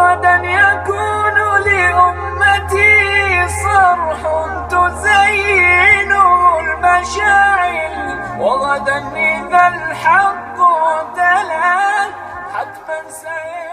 غدا يكون لأمتي صرح تزين المشاعل وغدا إذا الحق تلا حتما سيكون